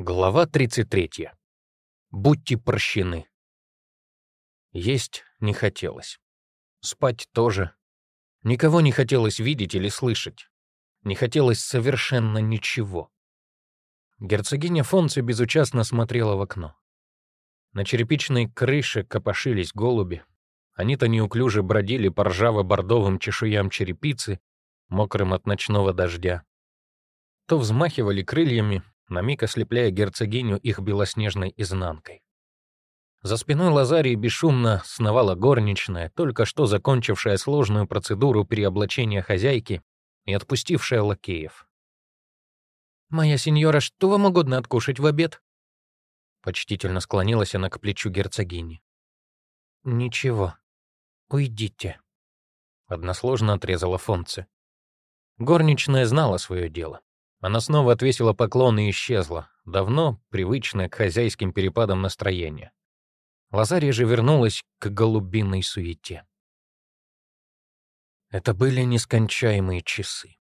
Глава 33. Будьте прощены. Есть не хотелось. Спать тоже. Никого не хотелось видеть или слышать. Не хотелось совершенно ничего. Герцогиня Фонци безучастно смотрела в окно. На черепичной крыше копошились голуби. Они-то неуклюже бродили по ржаво-бордовым чешуям черепицы, мокрым от ночного дождя. То взмахивали крыльями, на миг ослепляя герцогиню их белоснежной изнанкой. За спиной Лазарии бесшумно сновала горничная, только что закончившая сложную процедуру переоблачения хозяйки и отпустившая лакеев. «Моя сеньора, что вам угодно откушать в обед?» Почтительно склонилась она к плечу герцогини. «Ничего. Уйдите», — односложно отрезала Фонце. Горничная знала свое дело. Она снова отвесила поклон и исчезла, давно привычная к хозяйским перепадам настроения. Лазария же вернулась к голубиной суете. Это были нескончаемые часы.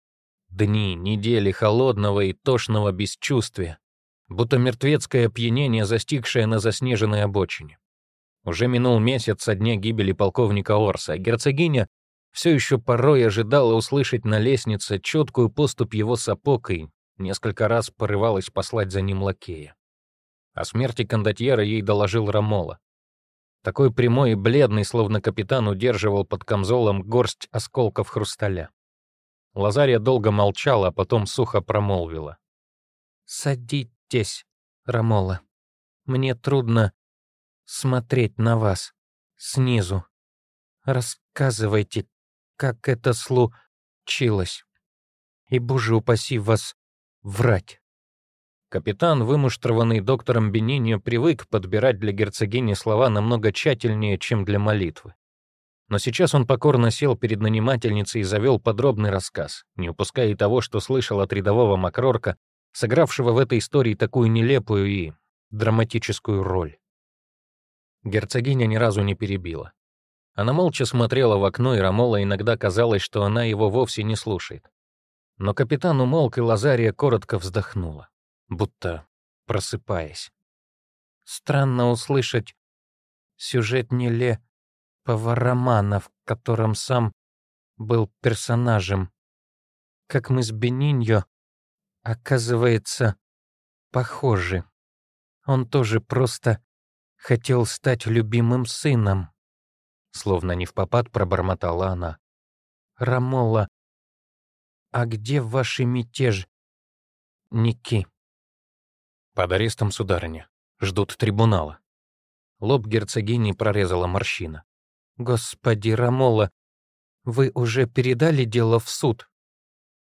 Дни, недели холодного и тошного бесчувствия, будто мертвецкое опьянение, застигшее на заснеженной обочине. Уже минул месяц со дня гибели полковника Орса, а герцогиня все еще порой ожидала услышать на лестнице четкую поступь его сапог и несколько раз порывалась послать за ним лакея. О смерти кондотьера ей доложил Рамола. Такой прямой и бледный, словно капитан удерживал под камзолом горсть осколков хрусталя. Лазария долго молчала, а потом сухо промолвила. «Садитесь, Рамола. Мне трудно смотреть на вас снизу. Рассказывайте, как это случилось. И, боже упаси вас, врать. Капитан, вымуштрованный доктором Бенинио, привык подбирать для герцогини слова намного тщательнее, чем для молитвы. Но сейчас он покорно сел перед нанимательницей и завел подробный рассказ, не упуская и того, что слышал от рядового Макрорка, сыгравшего в этой истории такую нелепую и драматическую роль. Герцогиня ни разу не перебила. Она молча смотрела в окно, и Рамола иногда казалось, что она его вовсе не слушает. Но капитан умолк, и Лазария коротко вздохнула, будто просыпаясь. Странно услышать сюжет Неле романа, в котором сам был персонажем. Как мы с Бениньо, оказывается, похожи. Он тоже просто хотел стать любимым сыном. Словно не в попад пробормотала она. «Рамола, а где ваши мятеж? Ники?» «Под арестом, сударыня. Ждут трибунала». Лоб герцогини прорезала морщина. «Господи, Рамола, вы уже передали дело в суд?»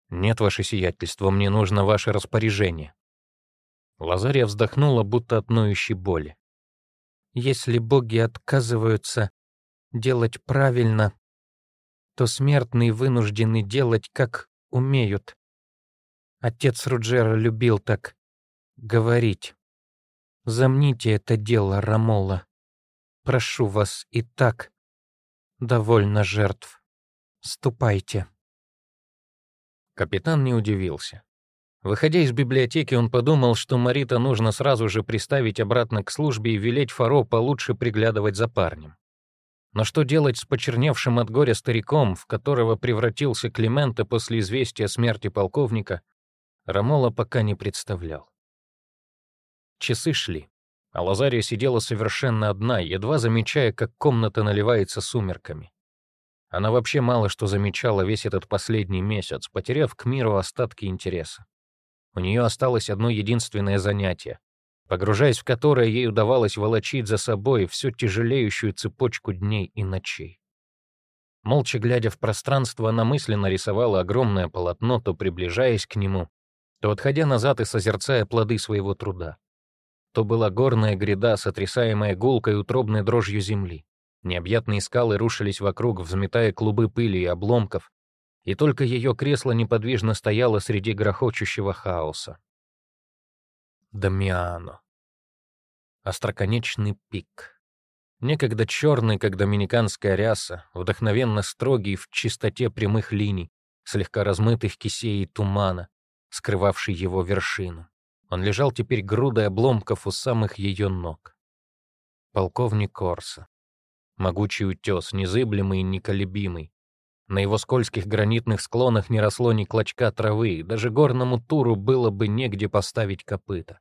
«Нет, ваше сиятельство, мне нужно ваше распоряжение». Лазария вздохнула, будто от ноющей боли. «Если боги отказываются делать правильно, то смертные вынуждены делать, как умеют. Отец Руджера любил так говорить. Замните это дело, Рамола. Прошу вас, и так довольно жертв. Ступайте. Капитан не удивился. Выходя из библиотеки, он подумал, что Марита нужно сразу же приставить обратно к службе и велеть Фаро получше приглядывать за парнем. Но что делать с почерневшим от горя стариком, в которого превратился Климента после известия о смерти полковника, Рамола пока не представлял. Часы шли, а Лазария сидела совершенно одна, едва замечая, как комната наливается сумерками. Она вообще мало что замечала весь этот последний месяц, потеряв к миру остатки интереса. У нее осталось одно единственное занятие погружаясь в которое ей удавалось волочить за собой всю тяжелеющую цепочку дней и ночей. Молча глядя в пространство, она мысленно рисовала огромное полотно, то приближаясь к нему, то отходя назад и созерцая плоды своего труда. То была горная гряда, сотрясаемая гулкой утробной дрожью земли. Необъятные скалы рушились вокруг, взметая клубы пыли и обломков, и только ее кресло неподвижно стояло среди грохочущего хаоса. Дамиано остроконечный пик. Некогда черный, как доминиканская ряса, вдохновенно строгий в чистоте прямых линий, слегка размытых кисей и тумана, скрывавший его вершину. Он лежал теперь грудой обломков у самых ее ног. Полковник Корса. Могучий утес, незыблемый и неколебимый. На его скользких гранитных склонах не росло ни клочка травы, даже горному туру было бы негде поставить копыта.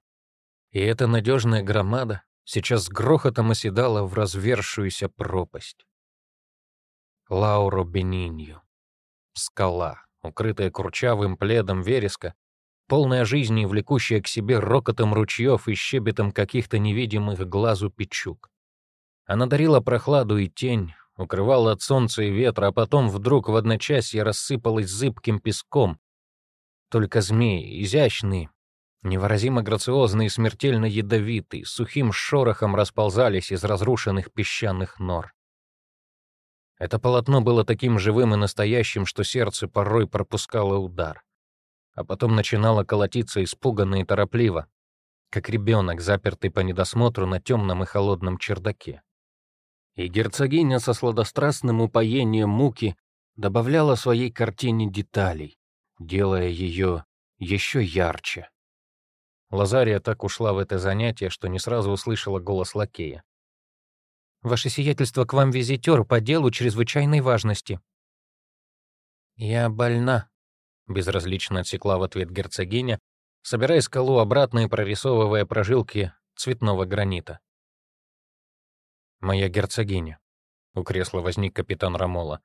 И эта надежная громада сейчас с грохотом оседала в развершуюся пропасть. Лауро Бенинью. Скала, укрытая курчавым пледом вереска, полная жизни и влекущая к себе рокотом ручьев и щебетом каких-то невидимых глазу печук. Она дарила прохладу и тень, укрывала от солнца и ветра, а потом вдруг в одночасье рассыпалась зыбким песком. Только змеи, изящные, невыразимо грациозные и смертельно ядовитые, сухим шорохом расползались из разрушенных песчаных нор. Это полотно было таким живым и настоящим, что сердце порой пропускало удар. А потом начинало колотиться испуганно и торопливо, как ребенок, запертый по недосмотру на темном и холодном чердаке. И герцогиня со сладострастным упоением муки добавляла своей картине деталей, делая ее еще ярче. Лазария так ушла в это занятие, что не сразу услышала голос лакея. «Ваше сиятельство, к вам визитер по делу чрезвычайной важности». «Я больна», — безразлично отсекла в ответ герцогиня, собирая скалу обратно и прорисовывая прожилки цветного гранита. «Моя герцогиня». У кресла возник капитан Рамола.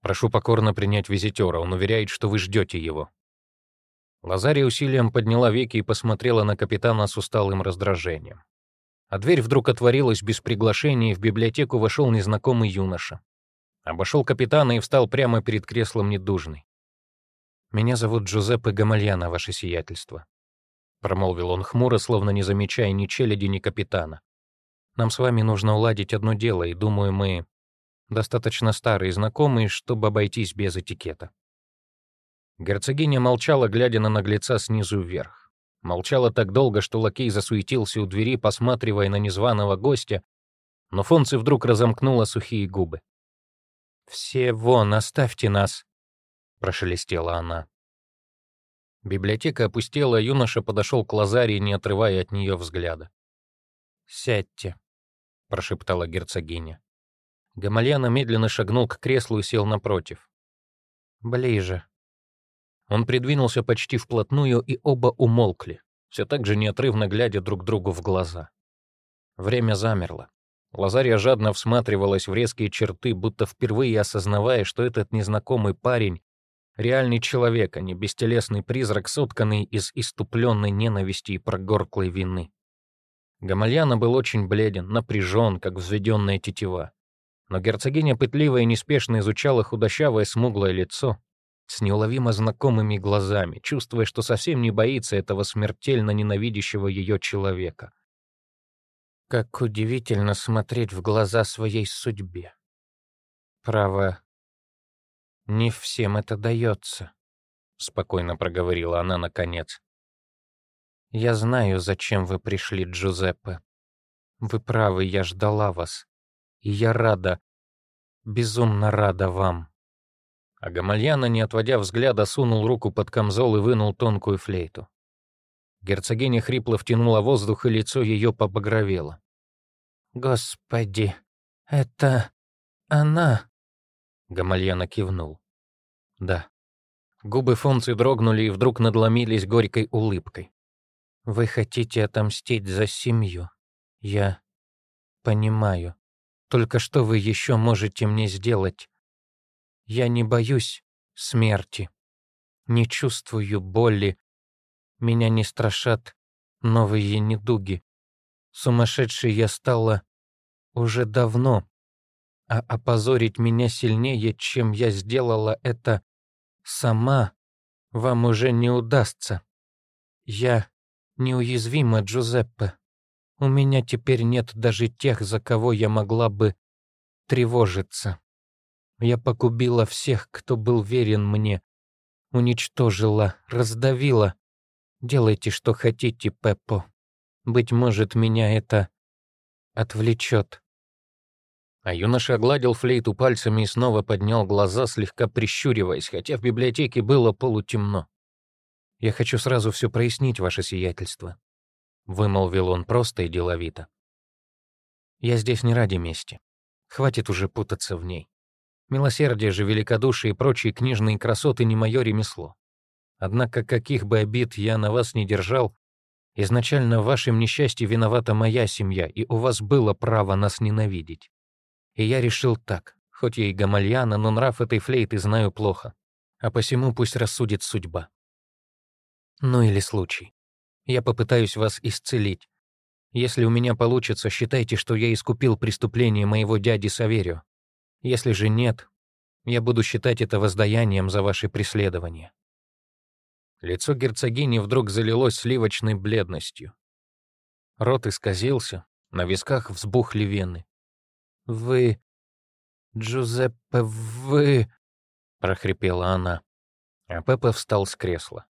«Прошу покорно принять визитера, он уверяет, что вы ждете его». Лазария усилием подняла веки и посмотрела на капитана с усталым раздражением. А дверь вдруг отворилась без приглашения, и в библиотеку вошел незнакомый юноша. Обошел капитана и встал прямо перед креслом недужный. «Меня зовут Джузеппе Гамальяна, ваше сиятельство», — промолвил он хмуро, словно не замечая ни челяди, ни капитана. Нам с вами нужно уладить одно дело, и, думаю, мы достаточно старые знакомые, чтобы обойтись без этикета». Герцогиня молчала, глядя на наглеца снизу вверх. Молчала так долго, что лакей засуетился у двери, посматривая на незваного гостя, но Фонци вдруг разомкнула сухие губы. «Все вон, оставьте нас!» — прошелестела она. Библиотека опустела, юноша подошел к Лазаре, не отрывая от нее взгляда. «Сядьте», прошептала герцогиня. Гамальяна медленно шагнул к креслу и сел напротив. «Ближе». Он придвинулся почти вплотную, и оба умолкли, все так же неотрывно глядя друг другу в глаза. Время замерло. Лазария жадно всматривалась в резкие черты, будто впервые осознавая, что этот незнакомый парень — реальный человек, а не бестелесный призрак, сотканный из иступленной ненависти и прогорклой вины. Гамальяна был очень бледен, напряжен, как взведенная тетива. Но герцогиня пытливо и неспешно изучала худощавое смуглое лицо с неуловимо знакомыми глазами, чувствуя, что совсем не боится этого смертельно ненавидящего ее человека. Как удивительно смотреть в глаза своей судьбе. Право, не всем это дается, — спокойно проговорила она наконец. «Я знаю, зачем вы пришли, Джузеппе. Вы правы, я ждала вас. И я рада, безумно рада вам». А Гамальяна, не отводя взгляда, сунул руку под камзол и вынул тонкую флейту. Герцогиня хрипло втянула воздух, и лицо ее побагровело. «Господи, это она!» Гамальяна кивнул. «Да». Губы Фонци дрогнули и вдруг надломились горькой улыбкой. Вы хотите отомстить за семью. Я понимаю. Только что вы еще можете мне сделать? Я не боюсь смерти. Не чувствую боли. Меня не страшат новые недуги. Сумасшедшей я стала уже давно. А опозорить меня сильнее, чем я сделала это сама, вам уже не удастся. Я неуязвима, Джузеппе. У меня теперь нет даже тех, за кого я могла бы тревожиться. Я погубила всех, кто был верен мне, уничтожила, раздавила. Делайте, что хотите, Пеппо. Быть может, меня это отвлечет. А юноша огладил флейту пальцами и снова поднял глаза, слегка прищуриваясь, хотя в библиотеке было полутемно. Я хочу сразу все прояснить, ваше сиятельство. вымолвил он просто и деловито. «Я здесь не ради мести. Хватит уже путаться в ней. Милосердие же, великодушие и прочие книжные красоты не мое ремесло. Однако каких бы обид я на вас не держал, изначально в вашем несчастье виновата моя семья, и у вас было право нас ненавидеть. И я решил так, хоть я и гамальяна, но нрав этой флейты знаю плохо, а посему пусть рассудит судьба. Ну или случай. Я попытаюсь вас исцелить. Если у меня получится, считайте, что я искупил преступление моего дяди Саверио. Если же нет, я буду считать это воздаянием за ваши преследования». Лицо герцогини вдруг залилось сливочной бледностью. Рот исказился, на висках взбухли вены. «Вы... Джузеппе, вы...» — прохрипела она. А Пеппа встал с кресла.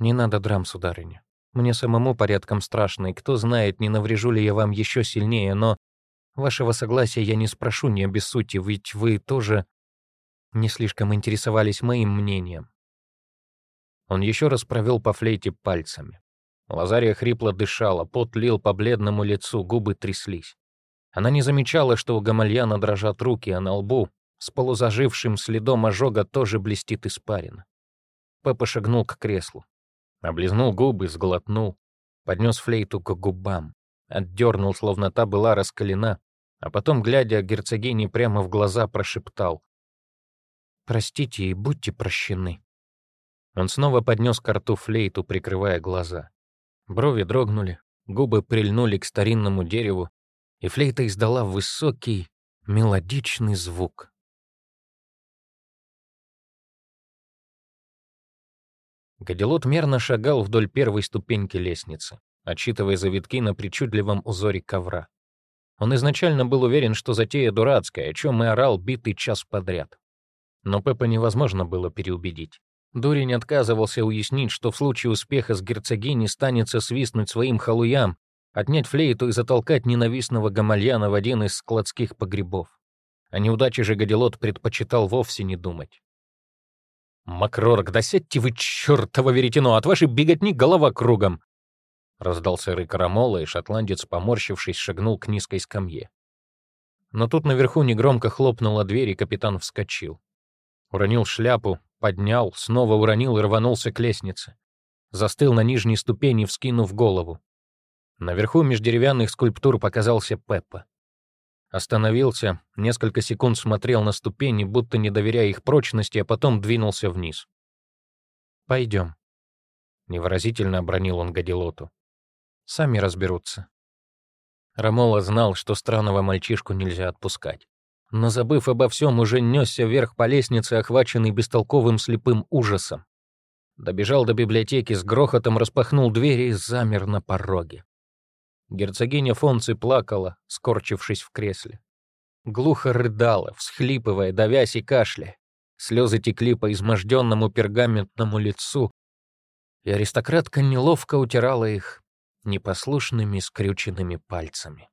«Не надо драм, сударыня. Мне самому порядком страшно, и кто знает, не наврежу ли я вам еще сильнее, но вашего согласия я не спрошу, не обессудьте, ведь вы тоже не слишком интересовались моим мнением. Он еще раз провел по флейте пальцами. Лазария хрипло дышала, пот лил по бледному лицу, губы тряслись. Она не замечала, что у Гамальяна дрожат руки, а на лбу с полузажившим следом ожога тоже блестит испарина. Пеппа шагнул к креслу. Облизнул губы, сглотнул, поднес флейту к губам, отдернул, словно та была раскалена, а потом, глядя герцогине прямо в глаза, прошептал. «Простите и будьте прощены». Он снова поднес к рту флейту, прикрывая глаза. Брови дрогнули, губы прильнули к старинному дереву, и флейта издала высокий, мелодичный звук. Гадилот мерно шагал вдоль первой ступеньки лестницы, отсчитывая завитки на причудливом узоре ковра. Он изначально был уверен, что затея дурацкая, о чем и орал битый час подряд. Но Пеппа невозможно было переубедить. Дурень отказывался уяснить, что в случае успеха с герцогиней станется свистнуть своим халуям, отнять флейту и затолкать ненавистного гамальяна в один из складских погребов. О неудаче же Гадилот предпочитал вовсе не думать. «Макророк, да вы, чертово веретено, от вашей беготни голова кругом!» Раздался рык Рамола, и шотландец, поморщившись, шагнул к низкой скамье. Но тут наверху негромко хлопнула дверь, и капитан вскочил. Уронил шляпу, поднял, снова уронил и рванулся к лестнице. Застыл на нижней ступени, вскинув голову. Наверху меж деревянных скульптур показался Пеппа. Остановился, несколько секунд смотрел на ступени, будто не доверяя их прочности, а потом двинулся вниз. «Пойдем», — невыразительно обронил он Гадилоту. «Сами разберутся». Рамола знал, что странного мальчишку нельзя отпускать. Но, забыв обо всем, уже несся вверх по лестнице, охваченный бестолковым слепым ужасом. Добежал до библиотеки, с грохотом распахнул двери и замер на пороге. Герцогиня Фонци плакала, скорчившись в кресле. Глухо рыдала, всхлипывая, давясь и кашляя. Слезы текли по изможденному пергаментному лицу, и аристократка неловко утирала их непослушными скрюченными пальцами.